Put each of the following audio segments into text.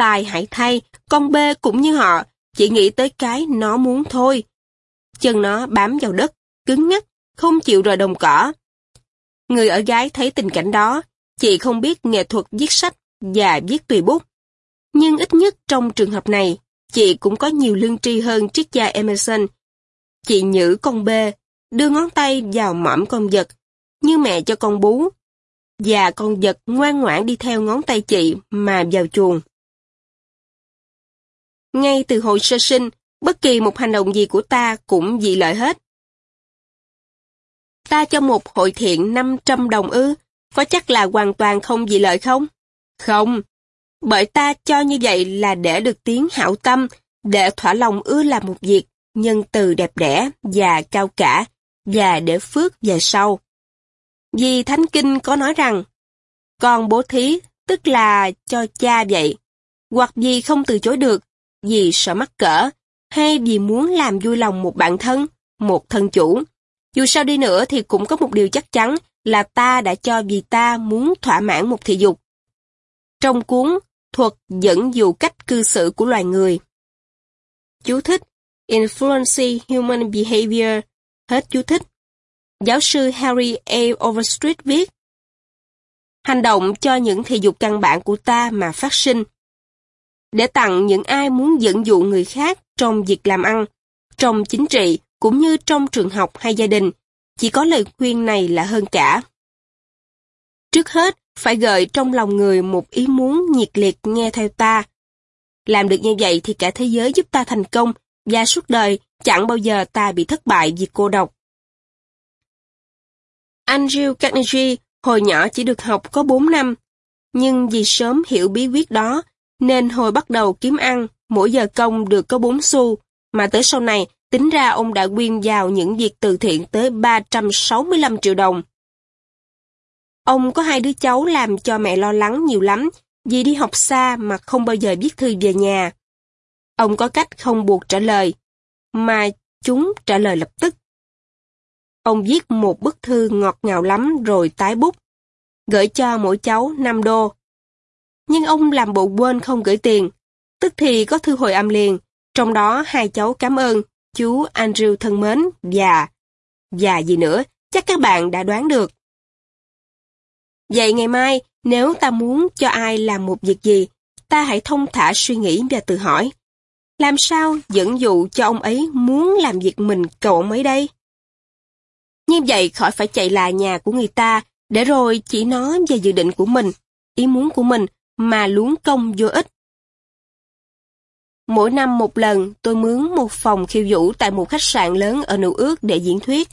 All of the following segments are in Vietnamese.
tài hãy thay, con bê cũng như họ, chỉ nghĩ tới cái nó muốn thôi. Chân nó bám vào đất, cứng ngắc, không chịu rời đồng cỏ. Người ở gái thấy tình cảnh đó, chị không biết nghệ thuật viết sách và viết tùy bút. Nhưng ít nhất trong trường hợp này, chị cũng có nhiều lương tri hơn triết gia Emerson. Chị nhử con bê, đưa ngón tay vào mõm con vật, như mẹ cho con bú. Và con vật ngoan ngoãn đi theo ngón tay chị mà vào chuồng. Ngay từ hồi sơ sinh, bất kỳ một hành động gì của ta cũng dị lợi hết. Ta cho một hội thiện 500 đồng ư, có chắc là hoàn toàn không dị lợi không? Không, bởi ta cho như vậy là để được tiếng hảo tâm, để thỏa lòng ưa làm một việc, nhân từ đẹp đẽ và cao cả, và để phước về sau. Vì Thánh Kinh có nói rằng, con bố thí tức là cho cha vậy, hoặc vì không từ chối được, vì sợ mắc cỡ, hay vì muốn làm vui lòng một bạn thân, một thân chủ. Dù sao đi nữa thì cũng có một điều chắc chắn là ta đã cho vì ta muốn thỏa mãn một thị dục. Trong cuốn Thuật dẫn dụ cách cư xử của loài người. Chú thích influence Human Behavior Hết chú thích. Giáo sư Harry A. Overstreet viết Hành động cho những thị dục căn bản của ta mà phát sinh. Để tặng những ai muốn dẫn dụ người khác trong việc làm ăn, trong chính trị cũng như trong trường học hay gia đình, chỉ có lời khuyên này là hơn cả. Trước hết, phải gợi trong lòng người một ý muốn nhiệt liệt nghe theo ta. Làm được như vậy thì cả thế giới giúp ta thành công và suốt đời chẳng bao giờ ta bị thất bại vì cô độc. Andrew Carnegie hồi nhỏ chỉ được học có 4 năm, nhưng vì sớm hiểu bí quyết đó nên hồi bắt đầu kiếm ăn, mỗi giờ công được có 4 xu, mà tới sau này tính ra ông đã quyên vào những việc từ thiện tới 365 triệu đồng. Ông có hai đứa cháu làm cho mẹ lo lắng nhiều lắm, vì đi học xa mà không bao giờ viết thư về nhà. Ông có cách không buộc trả lời, mà chúng trả lời lập tức. Ông viết một bức thư ngọt ngào lắm rồi tái bút, gửi cho mỗi cháu 5 đô. Nhưng ông làm bộ quên không gửi tiền, tức thì có thư hồi âm liền, trong đó hai cháu cảm ơn chú Andrew thân mến và... Và gì nữa, chắc các bạn đã đoán được. Vậy ngày mai, nếu ta muốn cho ai làm một việc gì, ta hãy thông thả suy nghĩ và tự hỏi. Làm sao dẫn dụ cho ông ấy muốn làm việc mình cầu ông ấy đây? Như vậy khỏi phải chạy lại nhà của người ta, để rồi chỉ nói về dự định của mình, ý muốn của mình, mà luống công vô ích. Mỗi năm một lần, tôi mướn một phòng khiêu vũ tại một khách sạn lớn ở Nữ Ước để diễn thuyết.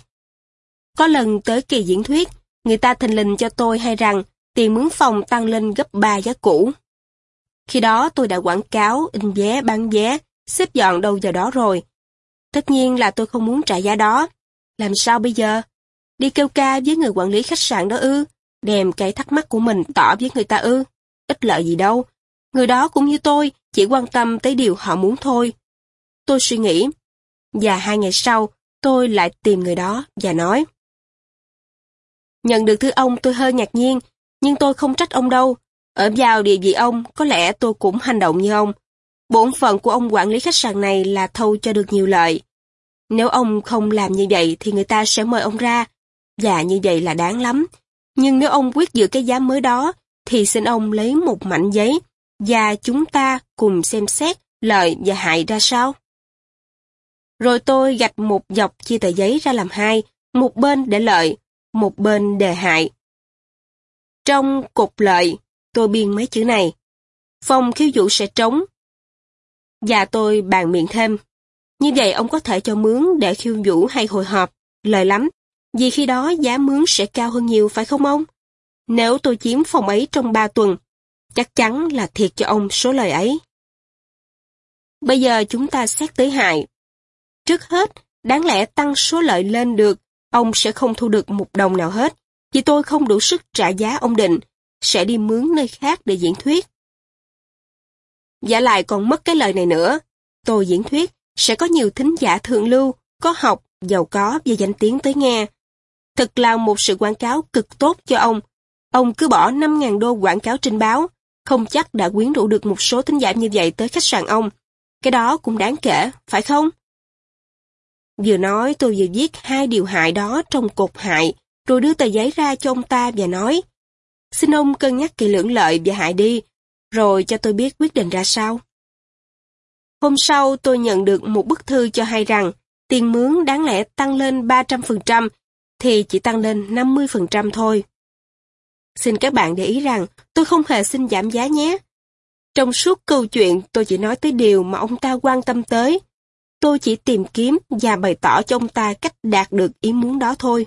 Có lần tới kỳ diễn thuyết, người ta thình lình cho tôi hay rằng tiền mướn phòng tăng lên gấp 3 giá cũ. Khi đó tôi đã quảng cáo, in vé, bán vé, xếp dọn đâu vào đó rồi. Tất nhiên là tôi không muốn trả giá đó. Làm sao bây giờ? Đi kêu ca với người quản lý khách sạn đó ư? Đem cái thắc mắc của mình tỏ với người ta ư? Ít lợi gì đâu. Người đó cũng như tôi, chỉ quan tâm tới điều họ muốn thôi. Tôi suy nghĩ. Và hai ngày sau, tôi lại tìm người đó và nói. Nhận được thư ông tôi hơi ngạc nhiên, nhưng tôi không trách ông đâu. Ở vào địa vị ông, có lẽ tôi cũng hành động như ông. Bổn phận của ông quản lý khách sạn này là thâu cho được nhiều lợi. Nếu ông không làm như vậy thì người ta sẽ mời ông ra, và như vậy là đáng lắm. Nhưng nếu ông quyết giữ cái giá mới đó, thì xin ông lấy một mảnh giấy, và chúng ta cùng xem xét lợi và hại ra sao. Rồi tôi gạch một dọc chia tờ giấy ra làm hai, một bên để lợi, một bên đề hại. Trong cục lợi, tôi biên mấy chữ này. Phòng khiêu vũ sẽ trống. Và tôi bàn miệng thêm. Như vậy ông có thể cho mướn để khiêu vũ hay hồi họp. Lời lắm. Vì khi đó giá mướn sẽ cao hơn nhiều phải không ông? Nếu tôi chiếm phòng ấy trong ba tuần, chắc chắn là thiệt cho ông số lời ấy. Bây giờ chúng ta xét tới hại. Trước hết, đáng lẽ tăng số lợi lên được ông sẽ không thu được một đồng nào hết, vì tôi không đủ sức trả giá ông định, sẽ đi mướn nơi khác để diễn thuyết. Giả lại còn mất cái lời này nữa, tôi diễn thuyết sẽ có nhiều thính giả thượng lưu, có học, giàu có và danh tiếng tới nghe. Thật là một sự quảng cáo cực tốt cho ông. Ông cứ bỏ 5.000 đô quảng cáo trên báo, không chắc đã quyến rũ được một số thính giả như vậy tới khách sạn ông. Cái đó cũng đáng kể, phải không? Vừa nói tôi vừa viết hai điều hại đó trong cột hại, rồi đưa tờ giấy ra cho ông ta và nói, xin ông cân nhắc kỳ lưỡng lợi và hại đi, rồi cho tôi biết quyết định ra sao. Hôm sau tôi nhận được một bức thư cho hay rằng tiền mướn đáng lẽ tăng lên 300% thì chỉ tăng lên 50% thôi. Xin các bạn để ý rằng tôi không hề xin giảm giá nhé. Trong suốt câu chuyện tôi chỉ nói tới điều mà ông ta quan tâm tới. Tôi chỉ tìm kiếm và bày tỏ cho ông ta cách đạt được ý muốn đó thôi.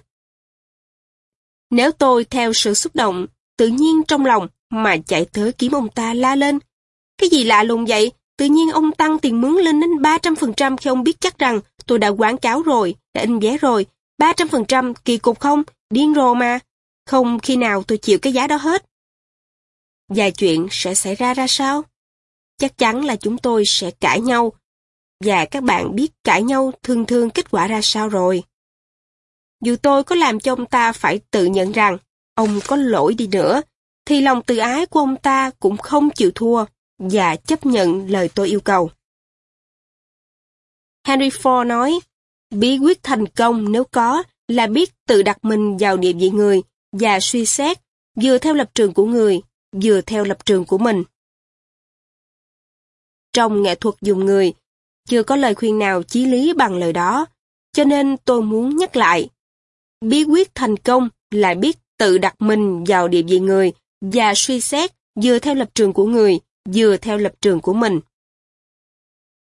Nếu tôi theo sự xúc động, tự nhiên trong lòng mà chạy tới kiếm ông ta la lên. Cái gì lạ lùng vậy? Tự nhiên ông tăng tiền mướn lên đến 300% khi ông biết chắc rằng tôi đã quảng cáo rồi, đã in vé rồi. 300% kỳ cục không? Điên rồ mà. Không khi nào tôi chịu cái giá đó hết. Và chuyện sẽ xảy ra ra sao? Chắc chắn là chúng tôi sẽ cãi nhau. Và các bạn biết cãi nhau thường thường kết quả ra sao rồi. Dù tôi có làm cho ông ta phải tự nhận rằng ông có lỗi đi nữa, thì lòng tự ái của ông ta cũng không chịu thua và chấp nhận lời tôi yêu cầu. Henry Ford nói, bí quyết thành công nếu có là biết tự đặt mình vào địa vị người và suy xét vừa theo lập trường của người, vừa theo lập trường của mình. Trong nghệ thuật dùng người, chưa có lời khuyên nào chí lý bằng lời đó, cho nên tôi muốn nhắc lại. Bí quyết thành công là biết tự đặt mình vào địa vị người và suy xét vừa theo lập trường của người, vừa theo lập trường của mình.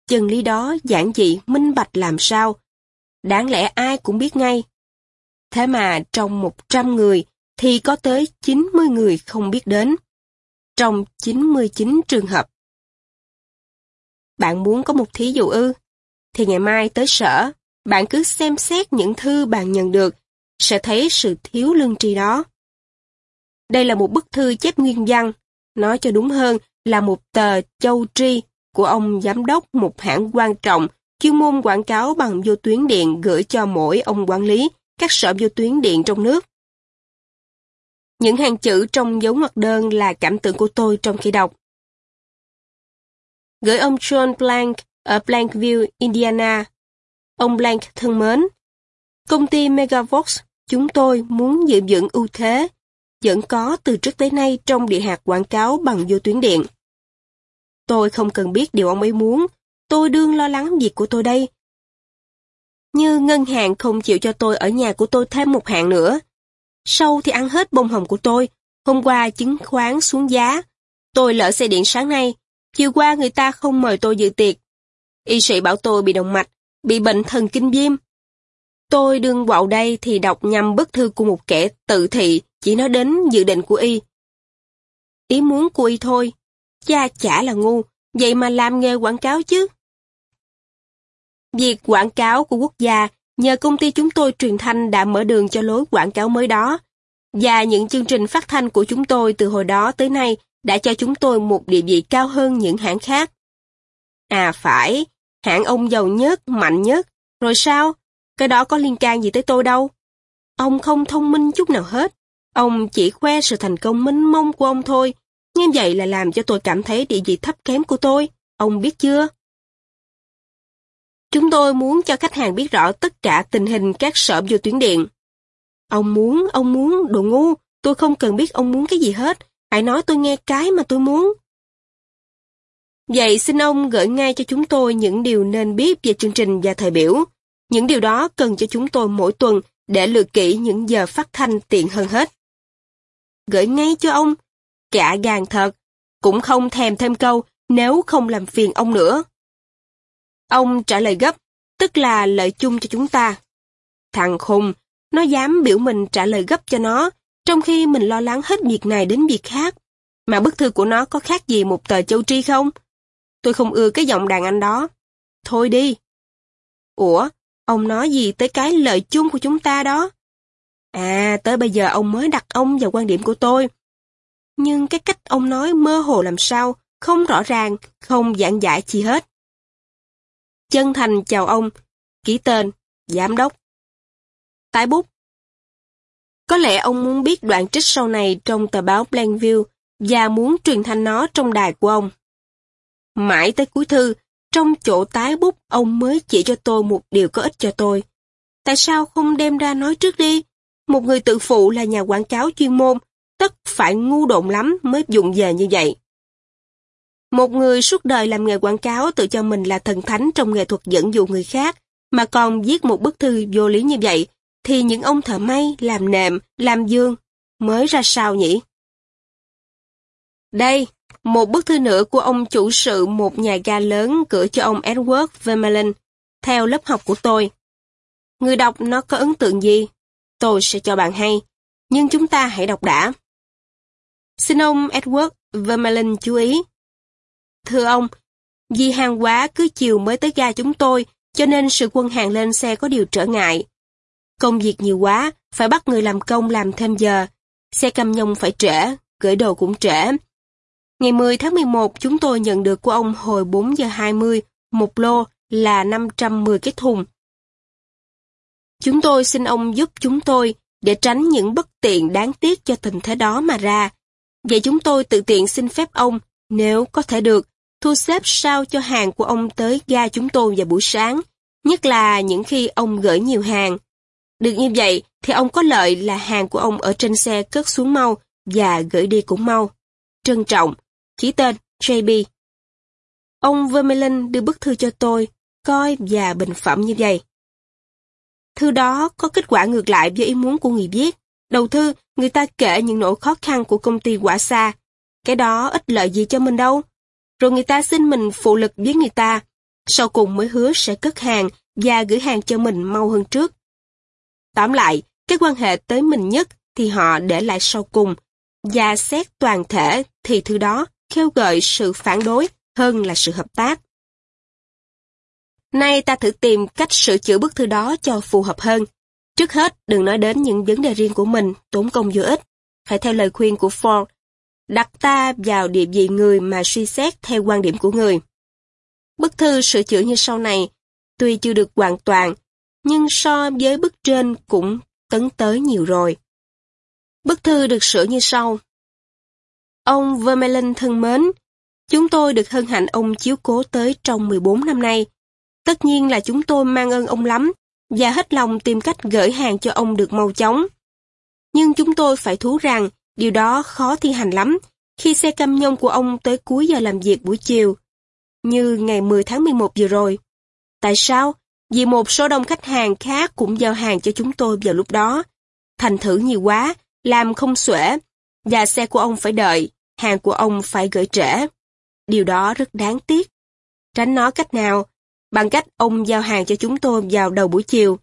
Chân lý đó giản dị, minh bạch làm sao? Đáng lẽ ai cũng biết ngay. Thế mà trong 100 người thì có tới 90 người không biết đến. Trong 99 trường hợp. Bạn muốn có một thí dụ ư? Thì ngày mai tới sở, bạn cứ xem xét những thư bạn nhận được, sẽ thấy sự thiếu lương tri đó. Đây là một bức thư chép nguyên văn, nói cho đúng hơn là một tờ châu tri của ông giám đốc một hãng quan trọng chuyên môn quảng cáo bằng vô tuyến điện gửi cho mỗi ông quản lý các sở vô tuyến điện trong nước. Những hàng chữ trong dấu ngoặc đơn là cảm tưởng của tôi trong khi đọc. Gửi ông John Blank ở Blankville, Indiana. Ông Blank thân mến, công ty Megavox chúng tôi muốn giữ vững ưu thế vẫn có từ trước tới nay trong địa hạt quảng cáo bằng vô tuyến điện. Tôi không cần biết điều ông ấy muốn, tôi đương lo lắng việc của tôi đây. Như ngân hàng không chịu cho tôi ở nhà của tôi thêm một hạn nữa. Sâu thì ăn hết bông hồng của tôi, hôm qua chứng khoán xuống giá. Tôi lỡ xe điện sáng nay, chiều qua người ta không mời tôi dự tiệc. Y sĩ bảo tôi bị động mạch, bị bệnh thần kinh viêm. Tôi đương quạo đây thì đọc nhầm bức thư của một kẻ tự thị chỉ nói đến dự định của y. Ý muốn của y thôi, cha chả là ngu, vậy mà làm nghề quảng cáo chứ. Việc quảng cáo của quốc gia nhờ công ty chúng tôi truyền thanh đã mở đường cho lối quảng cáo mới đó, và những chương trình phát thanh của chúng tôi từ hồi đó tới nay đã cho chúng tôi một địa vị cao hơn những hãng khác. À phải, hãng ông giàu nhất, mạnh nhất, rồi sao? Cái đó có liên can gì tới tôi đâu. Ông không thông minh chút nào hết. Ông chỉ khoe sự thành công minh mông của ông thôi, như vậy là làm cho tôi cảm thấy địa vị thấp kém của tôi, ông biết chưa? Chúng tôi muốn cho khách hàng biết rõ tất cả tình hình các sở vô tuyến điện. Ông muốn, ông muốn, đồ ngu, tôi không cần biết ông muốn cái gì hết, hãy nói tôi nghe cái mà tôi muốn. Vậy xin ông gửi ngay cho chúng tôi những điều nên biết về chương trình và thời biểu. Những điều đó cần cho chúng tôi mỗi tuần để lựa kỹ những giờ phát thanh tiện hơn hết gửi ngay cho ông. Cả gàn thật, cũng không thèm thêm câu nếu không làm phiền ông nữa. Ông trả lời gấp, tức là lợi chung cho chúng ta. Thằng khùng, nó dám biểu mình trả lời gấp cho nó, trong khi mình lo lắng hết việc này đến việc khác. Mà bức thư của nó có khác gì một tờ châu tri không? Tôi không ưa cái giọng đàn anh đó. Thôi đi. Ủa, ông nói gì tới cái lợi chung của chúng ta đó? À, tới bây giờ ông mới đặt ông vào quan điểm của tôi. Nhưng cái cách ông nói mơ hồ làm sao, không rõ ràng, không giảng giải chi hết. Chân thành chào ông, ký tên, giám đốc. Tái bút. Có lẽ ông muốn biết đoạn trích sau này trong tờ báo Blankville và muốn truyền thanh nó trong đài của ông. Mãi tới cuối thư, trong chỗ tái bút ông mới chỉ cho tôi một điều có ích cho tôi. Tại sao không đem ra nói trước đi? Một người tự phụ là nhà quảng cáo chuyên môn, tất phải ngu độn lắm mới dùng về như vậy. Một người suốt đời làm nghề quảng cáo tự cho mình là thần thánh trong nghệ thuật dẫn dụ người khác, mà còn viết một bức thư vô lý như vậy, thì những ông thợ may, làm nệm, làm dương, mới ra sao nhỉ? Đây, một bức thư nữa của ông chủ sự một nhà ga lớn gửi cho ông Edward Vermeulen, theo lớp học của tôi. Người đọc nó có ấn tượng gì? Tôi sẽ cho bạn hay, nhưng chúng ta hãy đọc đã. Xin ông Edward Vermeulen chú ý. Thưa ông, vì hàng quá cứ chiều mới tới ga chúng tôi, cho nên sự quân hàng lên xe có điều trở ngại. Công việc nhiều quá, phải bắt người làm công làm thêm giờ. Xe cầm nhông phải trễ, gửi đồ cũng trễ. Ngày 10 tháng 11, chúng tôi nhận được của ông hồi 4 giờ 20, một lô là 510 cái thùng. Chúng tôi xin ông giúp chúng tôi để tránh những bất tiện đáng tiếc cho tình thế đó mà ra. Vậy chúng tôi tự tiện xin phép ông, nếu có thể được, thu xếp sao cho hàng của ông tới ga chúng tôi vào buổi sáng, nhất là những khi ông gửi nhiều hàng. Được như vậy thì ông có lợi là hàng của ông ở trên xe cất xuống mau và gửi đi cũng mau. Trân trọng, ký tên JB. Ông Vermeulen đưa bức thư cho tôi, coi và bình phẩm như vậy. Thư đó có kết quả ngược lại với ý muốn của người viết. Đầu thư, người ta kể những nỗi khó khăn của công ty quả xa. Cái đó ít lợi gì cho mình đâu. Rồi người ta xin mình phụ lực với người ta. Sau cùng mới hứa sẽ cất hàng và gửi hàng cho mình mau hơn trước. Tóm lại, cái quan hệ tới mình nhất thì họ để lại sau cùng. Và xét toàn thể thì thư đó kêu gọi sự phản đối hơn là sự hợp tác. Nay ta thử tìm cách sửa chữa bức thư đó cho phù hợp hơn. Trước hết, đừng nói đến những vấn đề riêng của mình, tốn công vô ích. Hãy theo lời khuyên của Ford, đặt ta vào địa vị người mà suy xét theo quan điểm của người. Bức thư sửa chữa như sau này, tuy chưa được hoàn toàn, nhưng so với bức trên cũng tấn tới nhiều rồi. Bức thư được sửa như sau. Ông Vermeulen thân mến, chúng tôi được hân hạnh ông chiếu cố tới trong 14 năm nay. Tất nhiên là chúng tôi mang ơn ông lắm và hết lòng tìm cách gửi hàng cho ông được mau chóng. Nhưng chúng tôi phải thú rằng điều đó khó thi hành lắm khi xe cam nhông của ông tới cuối giờ làm việc buổi chiều, như ngày 10 tháng 11 vừa rồi. Tại sao? Vì một số đông khách hàng khác cũng giao hàng cho chúng tôi vào lúc đó. Thành thử nhiều quá, làm không xuể, và xe của ông phải đợi, hàng của ông phải gửi trễ. Điều đó rất đáng tiếc. Tránh nó cách nào? Bằng cách ông giao hàng cho chúng tôi vào đầu buổi chiều.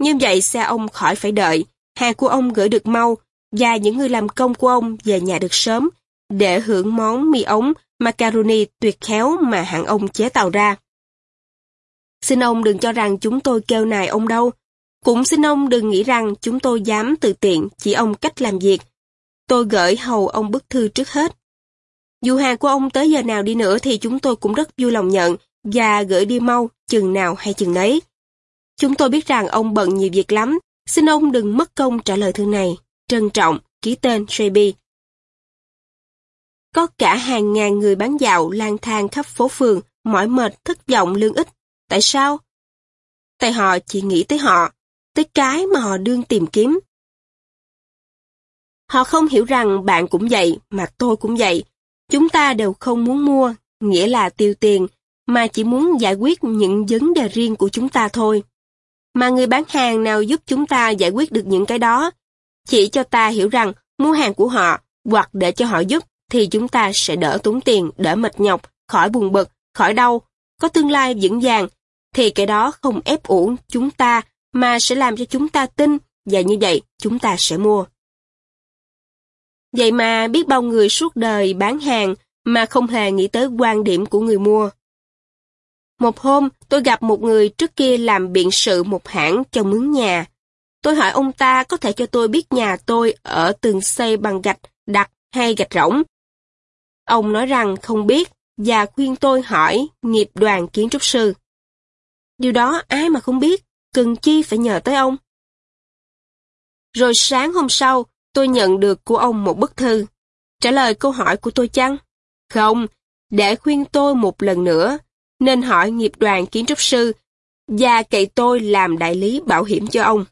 Như vậy xe ông khỏi phải đợi, hàng của ông gửi được mau, và những người làm công của ông về nhà được sớm, để hưởng món mì ống macaroni tuyệt khéo mà hãng ông chế tạo ra. Xin ông đừng cho rằng chúng tôi kêu nài ông đâu. Cũng xin ông đừng nghĩ rằng chúng tôi dám tự tiện chỉ ông cách làm việc. Tôi gửi hầu ông bức thư trước hết. Dù hàng của ông tới giờ nào đi nữa thì chúng tôi cũng rất vui lòng nhận và gửi đi mau chừng nào hay chừng đấy. Chúng tôi biết rằng ông bận nhiều việc lắm. Xin ông đừng mất công trả lời thư này. Trân trọng, ký tên Shelby. Có cả hàng ngàn người bán dạo lang thang khắp phố phường, mỏi mệt, thất vọng lương ích Tại sao? Tại họ chỉ nghĩ tới họ, tới cái mà họ đương tìm kiếm. Họ không hiểu rằng bạn cũng vậy, mà tôi cũng vậy. Chúng ta đều không muốn mua, nghĩa là tiêu tiền, mà chỉ muốn giải quyết những vấn đề riêng của chúng ta thôi. Mà người bán hàng nào giúp chúng ta giải quyết được những cái đó, chỉ cho ta hiểu rằng mua hàng của họ hoặc để cho họ giúp thì chúng ta sẽ đỡ tốn tiền, đỡ mệt nhọc, khỏi buồn bực, khỏi đau, có tương lai vững vàng, thì cái đó không ép uổng chúng ta mà sẽ làm cho chúng ta tin và như vậy chúng ta sẽ mua. Vậy mà biết bao người suốt đời bán hàng mà không hề nghĩ tới quan điểm của người mua. Một hôm, tôi gặp một người trước kia làm biện sự một hãng cho mướn nhà. Tôi hỏi ông ta có thể cho tôi biết nhà tôi ở tường xây bằng gạch đặc hay gạch rỗng. Ông nói rằng không biết và khuyên tôi hỏi nghiệp đoàn kiến trúc sư. Điều đó ai mà không biết, cần chi phải nhờ tới ông. Rồi sáng hôm sau, tôi nhận được của ông một bức thư. trả lời câu hỏi của tôi chăng? Không, để khuyên tôi một lần nữa, nên hỏi nghiệp đoàn kiến trúc sư và cậy tôi làm đại lý bảo hiểm cho ông.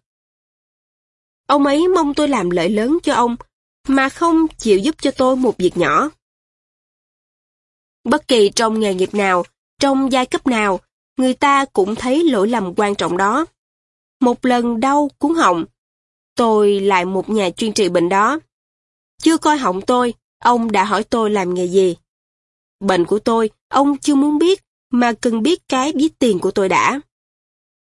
Ông ấy mong tôi làm lợi lớn cho ông, mà không chịu giúp cho tôi một việc nhỏ. Bất kỳ trong nghề nghiệp nào, trong giai cấp nào, người ta cũng thấy lỗi lầm quan trọng đó. Một lần đau cuốn họng, tôi lại một nhà chuyên trị bệnh đó. Chưa coi họng tôi, ông đã hỏi tôi làm nghề gì. Bệnh của tôi, ông chưa muốn biết, mà cần biết cái ví tiền của tôi đã.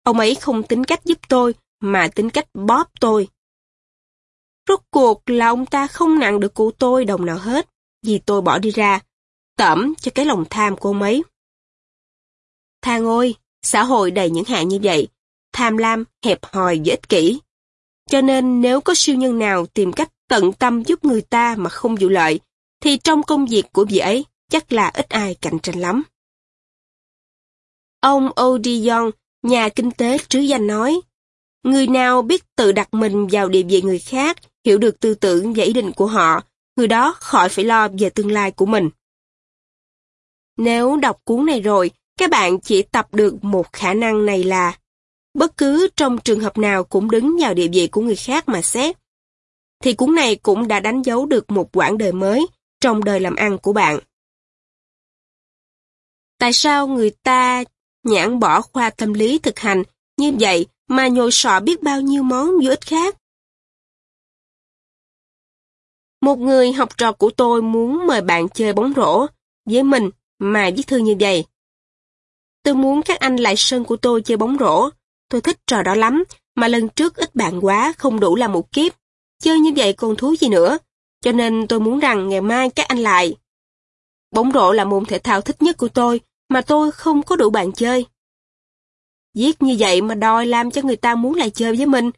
Ông ấy không tính cách giúp tôi, mà tính cách bóp tôi. Rốt cuộc là ông ta không nặng được của tôi đồng nào hết, vì tôi bỏ đi ra, tẩm cho cái lòng tham của ông ấy. Thang ôi, xã hội đầy những hạng như vậy, tham lam, hẹp hòi và ích kỷ. Cho nên nếu có siêu nhân nào tìm cách tận tâm giúp người ta mà không vụ lợi, thì trong công việc của vị ấy chắc là ít ai cạnh tranh lắm. Ông Odillon, nhà kinh tế trứ danh nói, người nào biết tự đặt mình vào địa vị người khác, hiểu được tư tưởng và ý định của họ, người đó khỏi phải lo về tương lai của mình. Nếu đọc cuốn này rồi, các bạn chỉ tập được một khả năng này là bất cứ trong trường hợp nào cũng đứng vào địa vị của người khác mà xét, thì cuốn này cũng đã đánh dấu được một quãng đời mới trong đời làm ăn của bạn. Tại sao người ta nhãn bỏ khoa tâm lý thực hành như vậy mà nhồi sọ biết bao nhiêu món vô ích khác? Một người học trò của tôi muốn mời bạn chơi bóng rổ với mình mà viết thư như vậy. Tôi muốn các anh lại sân của tôi chơi bóng rổ. Tôi thích trò đó lắm, mà lần trước ít bạn quá, không đủ là một kiếp. Chơi như vậy còn thú gì nữa. Cho nên tôi muốn rằng ngày mai các anh lại. Bóng rổ là môn thể thao thích nhất của tôi, mà tôi không có đủ bạn chơi. Viết như vậy mà đòi làm cho người ta muốn lại chơi với mình.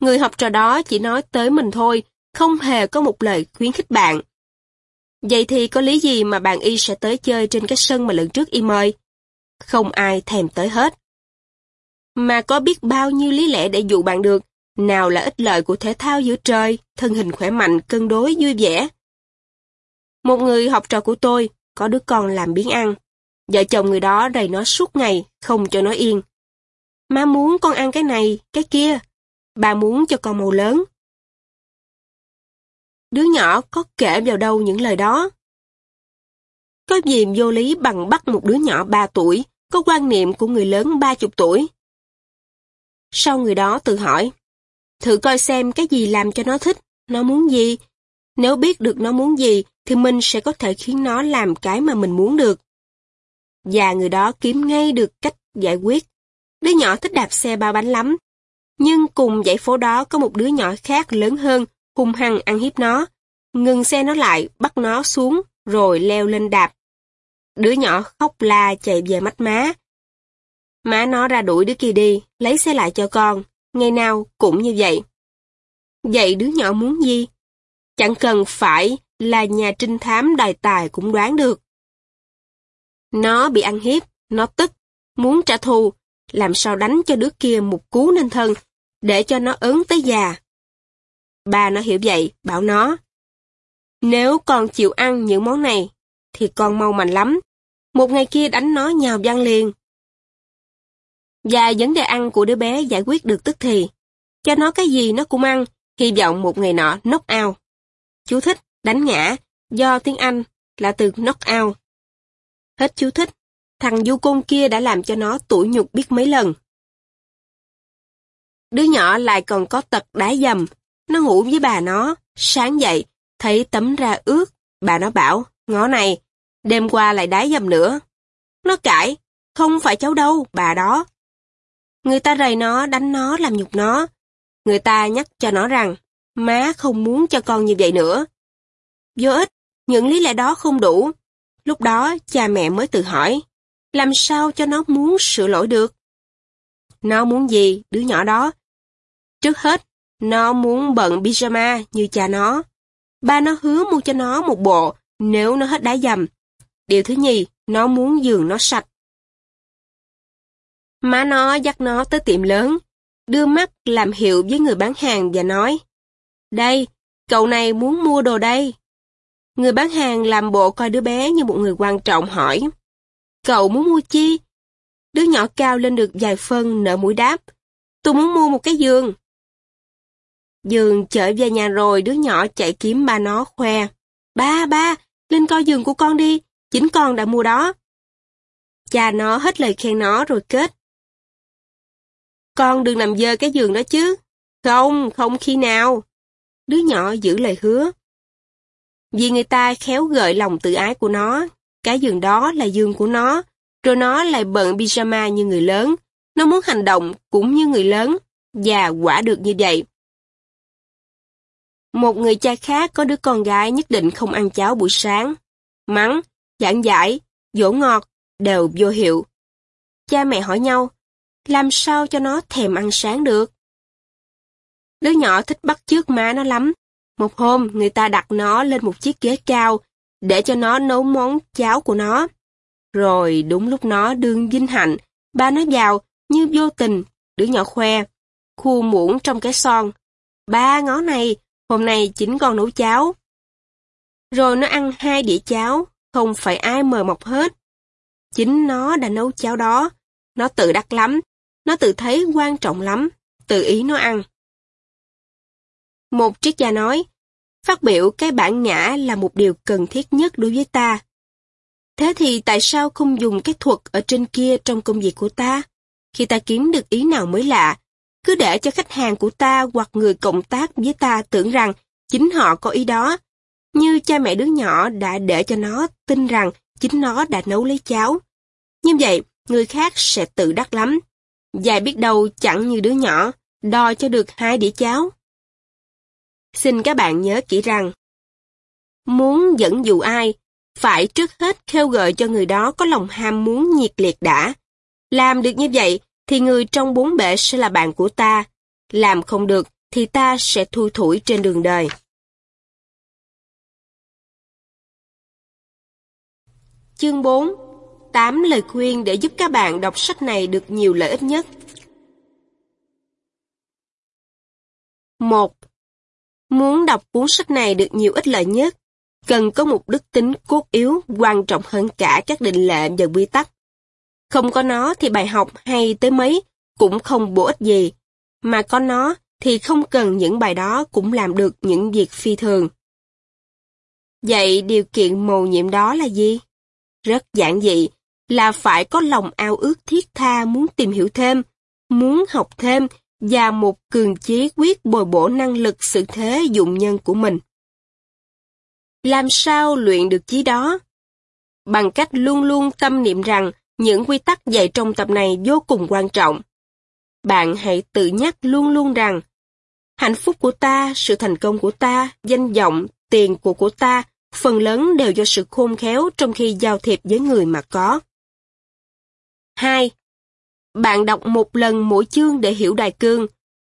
Người học trò đó chỉ nói tới mình thôi, không hề có một lời khuyến khích bạn. Vậy thì có lý gì mà bạn y sẽ tới chơi trên cái sân mà lần trước y mời? Không ai thèm tới hết. Mà có biết bao nhiêu lý lẽ để dụ bạn được, nào là ích lợi của thể thao giữa trời, thân hình khỏe mạnh, cân đối, vui vẻ. Một người học trò của tôi, có đứa con làm biến ăn. Vợ chồng người đó đầy nó suốt ngày, không cho nó yên. Má muốn con ăn cái này, cái kia. Bà muốn cho con màu lớn. Đứa nhỏ có kể vào đâu những lời đó. Có gì vô lý bằng bắt một đứa nhỏ 3 tuổi, có quan niệm của người lớn 30 tuổi. Sau người đó tự hỏi, thử coi xem cái gì làm cho nó thích, nó muốn gì. Nếu biết được nó muốn gì, thì mình sẽ có thể khiến nó làm cái mà mình muốn được. Và người đó kiếm ngay được cách giải quyết. Đứa nhỏ thích đạp xe ba bánh lắm. Nhưng cùng dãy phố đó có một đứa nhỏ khác lớn hơn, hung hăng ăn hiếp nó. Ngừng xe nó lại, bắt nó xuống, rồi leo lên đạp. Đứa nhỏ khóc la chạy về mắt má. Má nó ra đuổi đứa kia đi, lấy xe lại cho con. Ngày nào cũng như vậy. Vậy đứa nhỏ muốn gì? Chẳng cần phải là nhà trinh thám đài tài cũng đoán được. Nó bị ăn hiếp, nó tức, muốn trả thù, làm sao đánh cho đứa kia một cú nên thân, để cho nó ớn tới già. Bà nó hiểu vậy, bảo nó. Nếu con chịu ăn những món này, thì con mau mạnh lắm. Một ngày kia đánh nó nhào văn liền. Và vấn đề ăn của đứa bé giải quyết được tức thì. Cho nó cái gì nó cũng ăn, hy vọng một ngày nọ knock out. Chú thích, đánh ngã, do tiếng Anh là từ knock out. Hết chú thích, thằng du côn kia đã làm cho nó tủi nhục biết mấy lần. Đứa nhỏ lại còn có tật đá dầm, nó ngủ với bà nó, sáng dậy, thấy tấm ra ướt, bà nó bảo, ngó này, đêm qua lại đá dầm nữa. Nó cãi, không phải cháu đâu, bà đó. Người ta rầy nó, đánh nó, làm nhục nó. Người ta nhắc cho nó rằng, má không muốn cho con như vậy nữa. Vô ích, những lý lẽ đó không đủ. Lúc đó, cha mẹ mới tự hỏi, làm sao cho nó muốn sửa lỗi được? Nó muốn gì, đứa nhỏ đó? Trước hết, nó muốn bận pyjama như cha nó. Ba nó hứa mua cho nó một bộ nếu nó hết đá dầm. Điều thứ nhì, nó muốn giường nó sạch. Má nó dắt nó tới tiệm lớn, đưa mắt làm hiệu với người bán hàng và nói Đây, cậu này muốn mua đồ đây. Người bán hàng làm bộ coi đứa bé như một người quan trọng hỏi. Cậu muốn mua chi? Đứa nhỏ cao lên được vài phân nở mũi đáp. Tôi muốn mua một cái giường dường chở về nhà rồi đứa nhỏ chạy kiếm ba nó khoe. Ba, ba, lên coi giường của con đi, chính con đã mua đó. Cha nó hết lời khen nó rồi kết. Con đừng nằm dơ cái giường đó chứ. Không, không khi nào. Đứa nhỏ giữ lời hứa. Vì người ta khéo gợi lòng tự ái của nó, cái giường đó là giường của nó, rồi nó lại bận pyjama như người lớn. Nó muốn hành động cũng như người lớn, và quả được như vậy. Một người cha khác có đứa con gái nhất định không ăn cháo buổi sáng. Mắng, giảng giải, dỗ ngọt, đều vô hiệu. Cha mẹ hỏi nhau, làm sao cho nó thèm ăn sáng được? Đứa nhỏ thích bắt chước má nó lắm. Một hôm, người ta đặt nó lên một chiếc ghế cao để cho nó nấu món cháo của nó. Rồi đúng lúc nó đương vinh hạnh, ba nó vào như vô tình, đứa nhỏ khoe, khu muỗng trong cái son. Ba ngó này, hôm nay chính con nấu cháo. Rồi nó ăn hai đĩa cháo, không phải ai mời mọc hết. Chính nó đã nấu cháo đó, nó tự đắc lắm, nó tự thấy quan trọng lắm, tự ý nó ăn. Một triết gia nói, phát biểu cái bản ngã là một điều cần thiết nhất đối với ta. Thế thì tại sao không dùng cái thuật ở trên kia trong công việc của ta? Khi ta kiếm được ý nào mới lạ, cứ để cho khách hàng của ta hoặc người cộng tác với ta tưởng rằng chính họ có ý đó. Như cha mẹ đứa nhỏ đã để cho nó tin rằng chính nó đã nấu lấy cháo. Như vậy, người khác sẽ tự đắc lắm. Dài biết đâu chẳng như đứa nhỏ, đòi cho được hai đĩa cháo. Xin các bạn nhớ kỹ rằng, muốn dẫn dụ ai, phải trước hết khêu gợi cho người đó có lòng ham muốn nhiệt liệt đã. Làm được như vậy, thì người trong bốn bể sẽ là bạn của ta. Làm không được, thì ta sẽ thui thủi trên đường đời. Chương 4 8 lời khuyên để giúp các bạn đọc sách này được nhiều lợi ích nhất. 1. Muốn đọc cuốn sách này được nhiều ích lợi nhất, cần có một đức tính cốt yếu quan trọng hơn cả các định lệ và quy tắc. Không có nó thì bài học hay tới mấy cũng không bổ ích gì, mà có nó thì không cần những bài đó cũng làm được những việc phi thường. Vậy điều kiện mầu nhiệm đó là gì? Rất giản dị, là phải có lòng ao ước thiết tha muốn tìm hiểu thêm, muốn học thêm và một cường chí quyết bồi bổ năng lực sự thế dụng nhân của mình. Làm sao luyện được chí đó? Bằng cách luôn luôn tâm niệm rằng những quy tắc dạy trong tập này vô cùng quan trọng. Bạn hãy tự nhắc luôn luôn rằng hạnh phúc của ta, sự thành công của ta, danh vọng, tiền của của ta phần lớn đều do sự khôn khéo trong khi giao thiệp với người mà có. 2. Bạn đọc một lần mỗi chương để hiểu đại cương,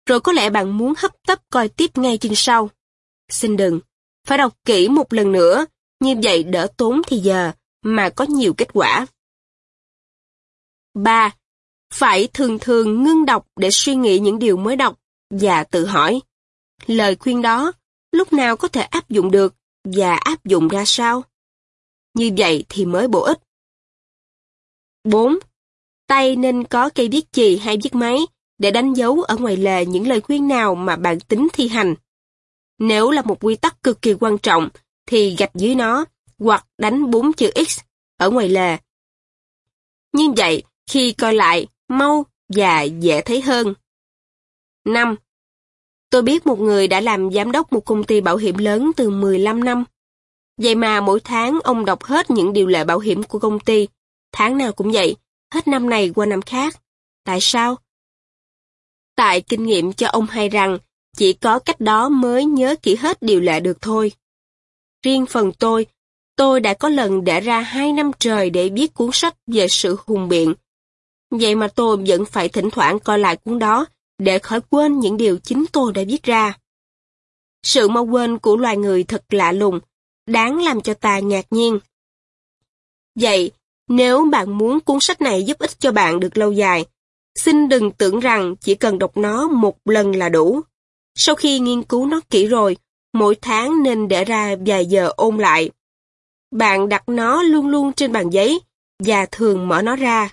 rồi có lẽ bạn muốn hấp tấp coi tiếp ngay chương sau. Xin đừng, phải đọc kỹ một lần nữa, như vậy đỡ tốn thì giờ, mà có nhiều kết quả. 3. Phải thường thường ngưng đọc để suy nghĩ những điều mới đọc và tự hỏi. Lời khuyên đó, lúc nào có thể áp dụng được và áp dụng ra sao? Như vậy thì mới bổ ích. 4. Tay nên có cây viết chì hay viết máy để đánh dấu ở ngoài lề những lời khuyên nào mà bạn tính thi hành. Nếu là một quy tắc cực kỳ quan trọng, thì gạch dưới nó, hoặc đánh bốn chữ X ở ngoài lề. Như vậy, khi coi lại, mau và dễ thấy hơn. 5. Tôi biết một người đã làm giám đốc một công ty bảo hiểm lớn từ 15 năm. Vậy mà mỗi tháng ông đọc hết những điều lệ bảo hiểm của công ty. Tháng nào cũng vậy, hết năm này qua năm khác. Tại sao? Tại kinh nghiệm cho ông hay rằng, chỉ có cách đó mới nhớ kỹ hết điều lệ được thôi. Riêng phần tôi, tôi đã có lần để ra hai năm trời để viết cuốn sách về sự hùng biện. Vậy mà tôi vẫn phải thỉnh thoảng coi lại cuốn đó để khỏi quên những điều chính tôi đã viết ra. Sự mau quên của loài người thật lạ lùng, đáng làm cho ta ngạc nhiên. Vậy, nếu bạn muốn cuốn sách này giúp ích cho bạn được lâu dài, xin đừng tưởng rằng chỉ cần đọc nó một lần là đủ. Sau khi nghiên cứu nó kỹ rồi, mỗi tháng nên để ra vài giờ ôn lại. Bạn đặt nó luôn luôn trên bàn giấy và thường mở nó ra.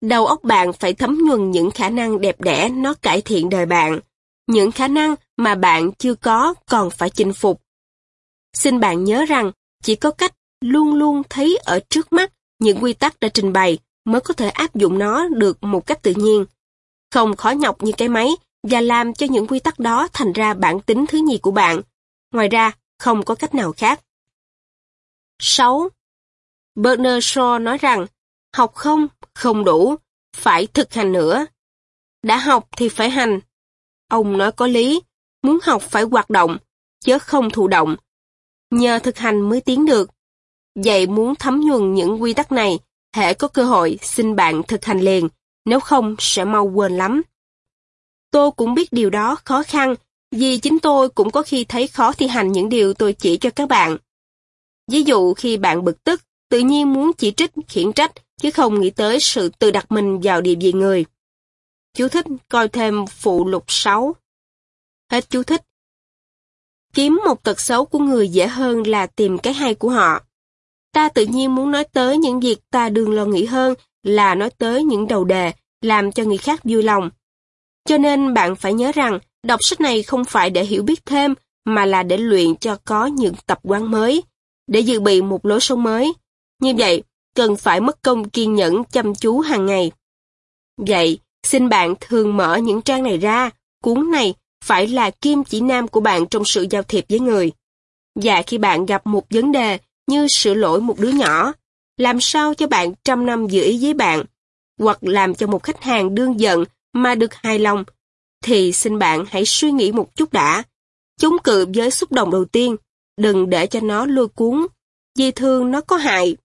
Đầu óc bạn phải thấm nhuần những khả năng đẹp đẽ nó cải thiện đời bạn. Những khả năng mà bạn chưa có còn phải chinh phục. Xin bạn nhớ rằng chỉ có cách luôn luôn thấy ở trước mắt những quy tắc đã trình bày mới có thể áp dụng nó được một cách tự nhiên. Không khó nhọc như cái máy và làm cho những quy tắc đó thành ra bản tính thứ nhì của bạn. Ngoài ra, không có cách nào khác. 6. Bernard Shaw nói rằng, học không, không đủ, phải thực hành nữa. Đã học thì phải hành. Ông nói có lý, muốn học phải hoạt động, chứ không thụ động. Nhờ thực hành mới tiến được. Vậy muốn thấm nhuần những quy tắc này, hệ có cơ hội xin bạn thực hành liền, nếu không sẽ mau quên lắm. Tôi cũng biết điều đó khó khăn, vì chính tôi cũng có khi thấy khó thi hành những điều tôi chỉ cho các bạn. Ví dụ khi bạn bực tức, tự nhiên muốn chỉ trích, khiển trách, chứ không nghĩ tới sự tự đặt mình vào địa vị người. Chú thích coi thêm phụ lục 6. Hết chú thích. Kiếm một tật xấu của người dễ hơn là tìm cái hay của họ. Ta tự nhiên muốn nói tới những việc ta đừng lo nghĩ hơn là nói tới những đầu đề, làm cho người khác vui lòng. Cho nên bạn phải nhớ rằng, đọc sách này không phải để hiểu biết thêm, mà là để luyện cho có những tập quán mới, để dự bị một lối sống mới. Như vậy, cần phải mất công kiên nhẫn chăm chú hàng ngày. Vậy, xin bạn thường mở những trang này ra, cuốn này phải là kim chỉ nam của bạn trong sự giao thiệp với người. Và khi bạn gặp một vấn đề như sửa lỗi một đứa nhỏ, làm sao cho bạn trăm năm giữ ý với bạn, hoặc làm cho một khách hàng đương giận mà được hài lòng, thì xin bạn hãy suy nghĩ một chút đã. Chống cự với xúc động đầu tiên, đừng để cho nó lôi cuốn, vì thường nó có hại.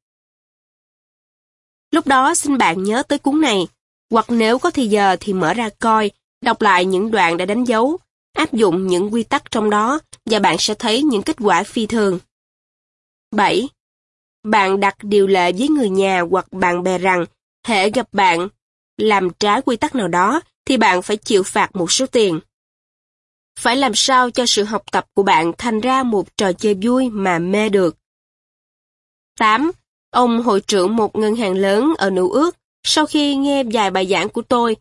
Lúc đó xin bạn nhớ tới cuốn này, hoặc nếu có thì giờ thì mở ra coi, đọc lại những đoạn đã đánh dấu, áp dụng những quy tắc trong đó và bạn sẽ thấy những kết quả phi thường. 7. Bạn đặt điều lệ với người nhà hoặc bạn bè rằng, hệ gặp bạn, làm trái quy tắc nào đó, thì bạn phải chịu phạt một số tiền. Phải làm sao cho sự học tập của bạn thành ra một trò chơi vui mà mê được. 8. Ông hội trưởng một ngân hàng lớn ở New York sau khi nghe vài bài giảng của tôi,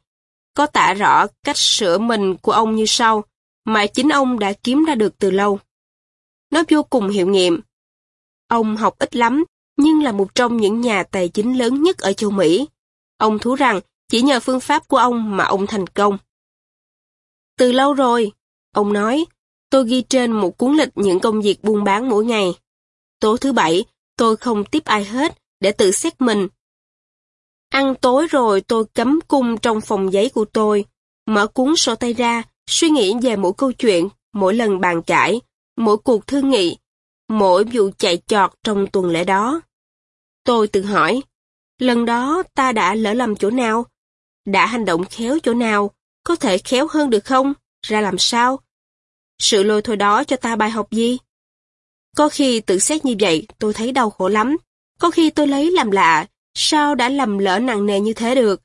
có tả rõ cách sửa mình của ông như sau, mà chính ông đã kiếm ra được từ lâu. Nó vô cùng hiệu nghiệm. Ông học ít lắm, nhưng là một trong những nhà tài chính lớn nhất ở châu Mỹ. Ông thú rằng chỉ nhờ phương pháp của ông mà ông thành công. Từ lâu rồi, ông nói, tôi ghi trên một cuốn lịch những công việc buôn bán mỗi ngày. Tối thứ bảy, tôi không tiếp ai hết để tự xét mình. Ăn tối rồi tôi cấm cung trong phòng giấy của tôi, mở cuốn sổ tay ra, suy nghĩ về mỗi câu chuyện, mỗi lần bàn cãi, mỗi cuộc thương nghị, mỗi vụ chạy trọt trong tuần lễ đó. Tôi tự hỏi, lần đó ta đã lỡ lầm chỗ nào? Đã hành động khéo chỗ nào? Có thể khéo hơn được không? Ra làm sao? Sự lôi thôi đó cho ta bài học gì? Có khi tự xét như vậy tôi thấy đau khổ lắm. Có khi tôi lấy làm lạ, sao đã lầm lỡ nặng nề như thế được?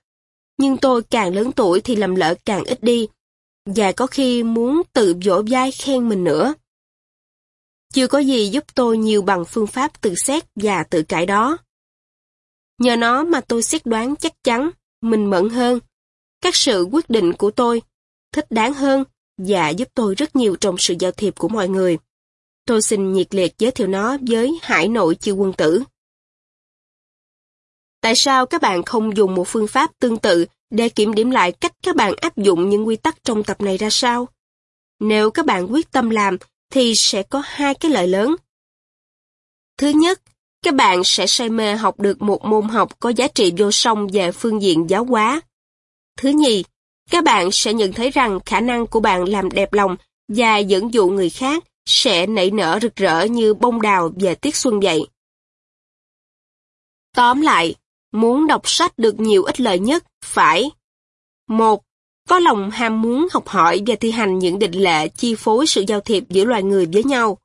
Nhưng tôi càng lớn tuổi thì lầm lỡ càng ít đi, và có khi muốn tự vỗ vai khen mình nữa. Chưa có gì giúp tôi nhiều bằng phương pháp tự xét và tự cải đó. Nhờ nó mà tôi xét đoán chắc chắn, mình mẫn hơn. Các sự quyết định của tôi thích đáng hơn và giúp tôi rất nhiều trong sự giao thiệp của mọi người. Tôi xin nhiệt liệt giới thiệu nó với hải nội chư quân tử. Tại sao các bạn không dùng một phương pháp tương tự để kiểm điểm lại cách các bạn áp dụng những quy tắc trong tập này ra sao? Nếu các bạn quyết tâm làm, thì sẽ có hai cái lợi lớn. Thứ nhất, các bạn sẽ say mê học được một môn học có giá trị vô song về phương diện giáo hóa. Thứ nhì, các bạn sẽ nhận thấy rằng khả năng của bạn làm đẹp lòng và dẫn dụ người khác sẽ nảy nở rực rỡ như bông đào về tiết xuân vậy. Tóm lại, muốn đọc sách được nhiều ích lợi nhất phải một Có lòng ham muốn học hỏi và thi hành những định lệ chi phối sự giao thiệp giữa loài người với nhau.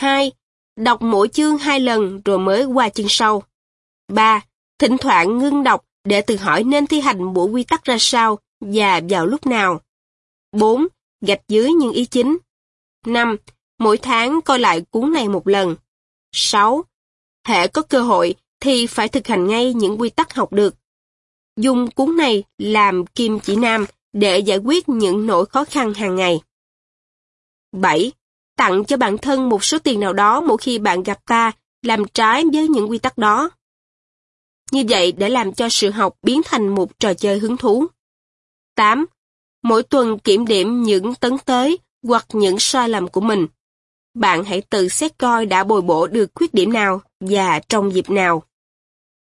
2. Đọc mỗi chương hai lần rồi mới qua chương sau. 3. Thỉnh thoảng ngưng đọc để tự hỏi nên thi hành bộ quy tắc ra sao và vào lúc nào. 4. Gạch dưới những ý chính. 5. Mỗi tháng coi lại cuốn này một lần. 6. Hệ có cơ hội thì phải thực hành ngay những quy tắc học được. Dùng cuốn này làm kim chỉ nam để giải quyết những nỗi khó khăn hàng ngày. 7. Tặng cho bản thân một số tiền nào đó mỗi khi bạn gặp ta làm trái với những quy tắc đó. Như vậy để làm cho sự học biến thành một trò chơi hứng thú. 8. Mỗi tuần kiểm điểm những tấn tới hoặc những sai lầm của mình. Bạn hãy tự xét coi đã bồi bổ được khuyết điểm nào và trong dịp nào.